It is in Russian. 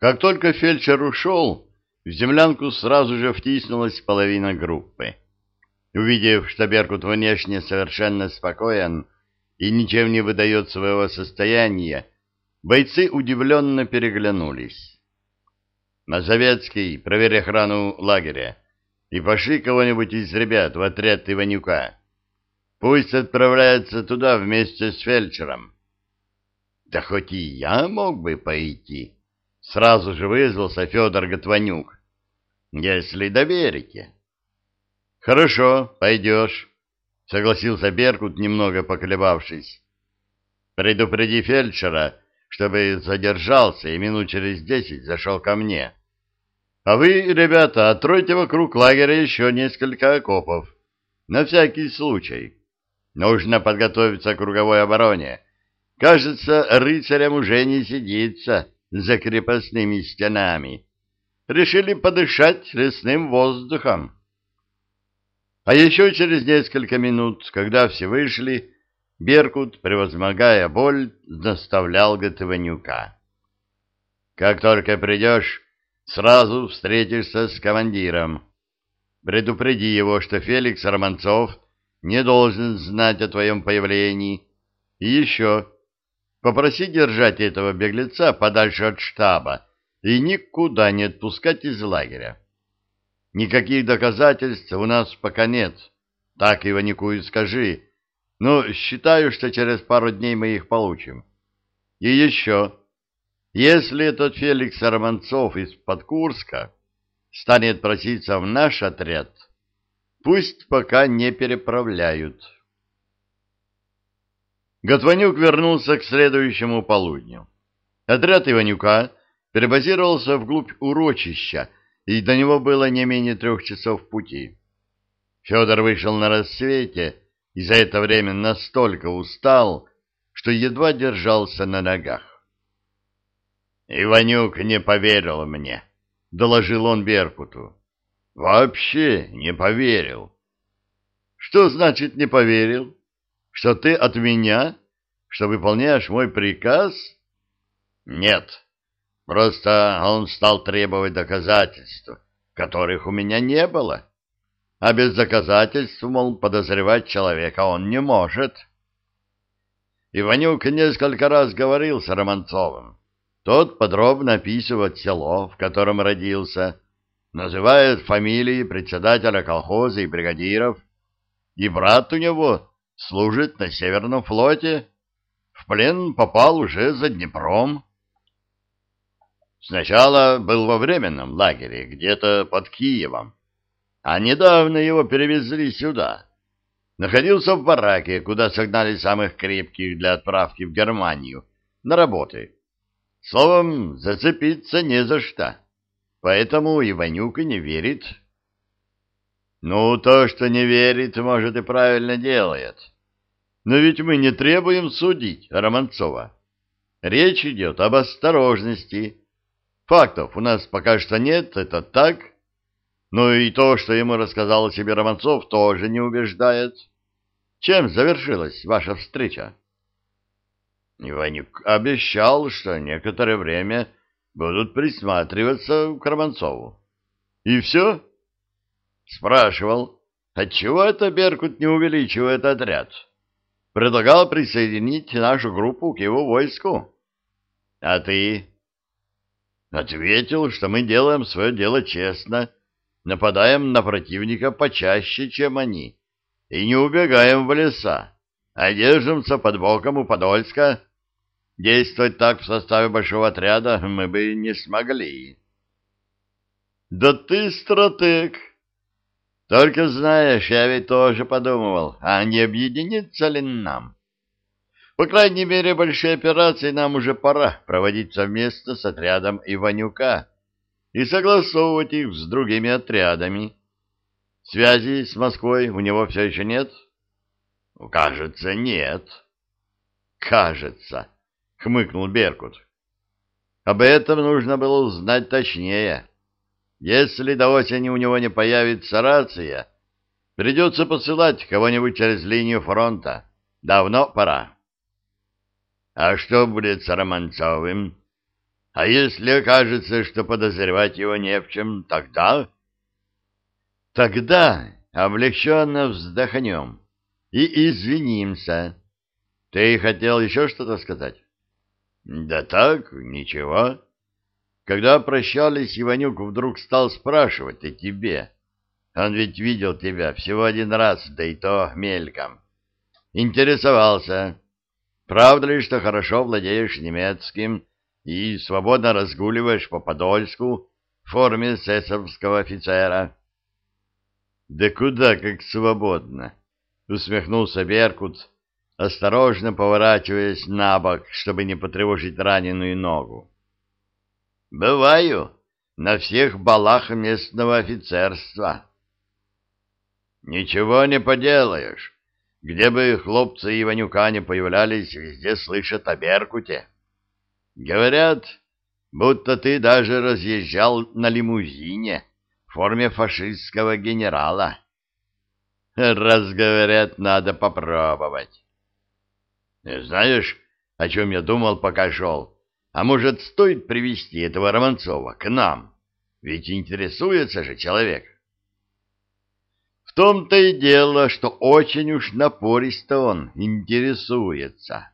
Как только фельдшер ушел, в землянку сразу же втиснулась половина группы. Увидев, что Беркут внешне совершенно спокоен и ничем не выдает своего состояния, бойцы удивленно переглянулись. «Мазовецкий, проверь охрану лагеря и пошли кого-нибудь из ребят в отряд Иванюка. Пусть отправляется туда вместе с фельдшером». «Да хоть и я мог бы пойти», — сразу же вызвался Федор Готванюк. «Если доверите». Хорошо, пойдешь, согласился Беркут, немного поколебавшись. Предупреди фельдшера, чтобы задержался и минут через десять зашел ко мне. А вы, ребята, отройте вокруг лагеря еще несколько окопов. На всякий случай. Нужно подготовиться к круговой обороне. Кажется, рыцарям уже не сидится за крепостными стенами. Решили подышать лесным воздухом. А еще через несколько минут, когда все вышли, Беркут, превозмогая боль, наставлял Готованюка. «Как только придешь, сразу встретишься с командиром. Предупреди его, что Феликс Романцов не должен знать о твоем появлении. И еще, попроси держать этого беглеца подальше от штаба и никуда не отпускать из лагеря. Никаких доказательств у нас пока нет. Так Иванику и скажи. Но считаю, что через пару дней мы их получим. И еще. Если этот Феликс Романцов из-под Курска станет проситься в наш отряд, пусть пока не переправляют. Готванюк вернулся к следующему полудню. Отряд Иванюка перебазировался вглубь урочища, и до него было не менее трех часов пути. Федор вышел на рассвете и за это время настолько устал, что едва держался на ногах. «Иванюк не поверил мне», — доложил он Беркуту. «Вообще не поверил». «Что значит не поверил? Что ты от меня? Что выполняешь мой приказ?» «Нет, Просто он стал требовать доказательств, которых у меня не было. А без доказательств, мол, подозревать человека он не может. Иванюк несколько раз говорил с Романцовым. Тот подробно описывает село, в котором родился, называет фамилии председателя колхоза и бригадиров. И брат у него служит на Северном флоте. В плен попал уже за Днепром. Сначала был во временном лагере, где-то под Киевом, а недавно его перевезли сюда. Находился в бараке, куда согнали самых крепких для отправки в Германию, на работы. Словом, зацепиться не за что. Поэтому Иванюка не верит. Ну, то, что не верит, может, и правильно делает. Но ведь мы не требуем судить Романцова. Речь идет об осторожности, Фактов у нас пока что нет, это так. Но и то, что ему рассказал себе Романцов, тоже не убеждает. Чем завершилась ваша встреча? Иванюк обещал, что некоторое время будут присматриваться к Романцову. И все? Спрашивал, отчего это Беркут не увеличивает отряд? Предлагал присоединить нашу группу к его войску. А ты Ответил, что мы делаем свое дело честно, нападаем на противника почаще, чем они, и не убегаем в леса, а держимся под боком у Подольска. Действовать так в составе большого отряда мы бы не смогли. Да ты стратег! Только знаешь, я ведь тоже подумывал, а не объединиться ли нам? По крайней мере, большие операции нам уже пора проводить совместно с отрядом Иванюка и согласовывать их с другими отрядами. Связи с Москвой у него все еще нет? Кажется, нет. Кажется, хмыкнул Беркут. Об этом нужно было узнать точнее. Если до осени у него не появится рация, придется посылать кого-нибудь через линию фронта. Давно пора. А что будет с Романцовым? А если окажется, что подозревать его не в чем, тогда... Тогда облегченно вздохнем и извинимся. Ты хотел еще что-то сказать? Да так, ничего. Когда прощались, Иванюк вдруг стал спрашивать о тебе. Он ведь видел тебя всего один раз, да и то мельком. Интересовался, правда ли, что хорошо владеешь немецким и свободно разгуливаешь по Подольску в форме сессовского офицера? Да куда как свободно, усмехнулся Беркут, осторожно поворачиваясь на бок, чтобы не потревожить раненую ногу. Бываю на всех балах местного офицерства. Ничего не поделаешь. Где бы хлопцы Иванюка не появлялись, везде слышат о Беркуте. Говорят, будто ты даже разъезжал на лимузине в форме фашистского генерала. Раз говорят, надо попробовать. Знаешь, о чем я думал, пока шел? А может, стоит привести этого Романцова к нам? Ведь интересуется же человек. В том-то и дело, что очень уж напористо он интересуется.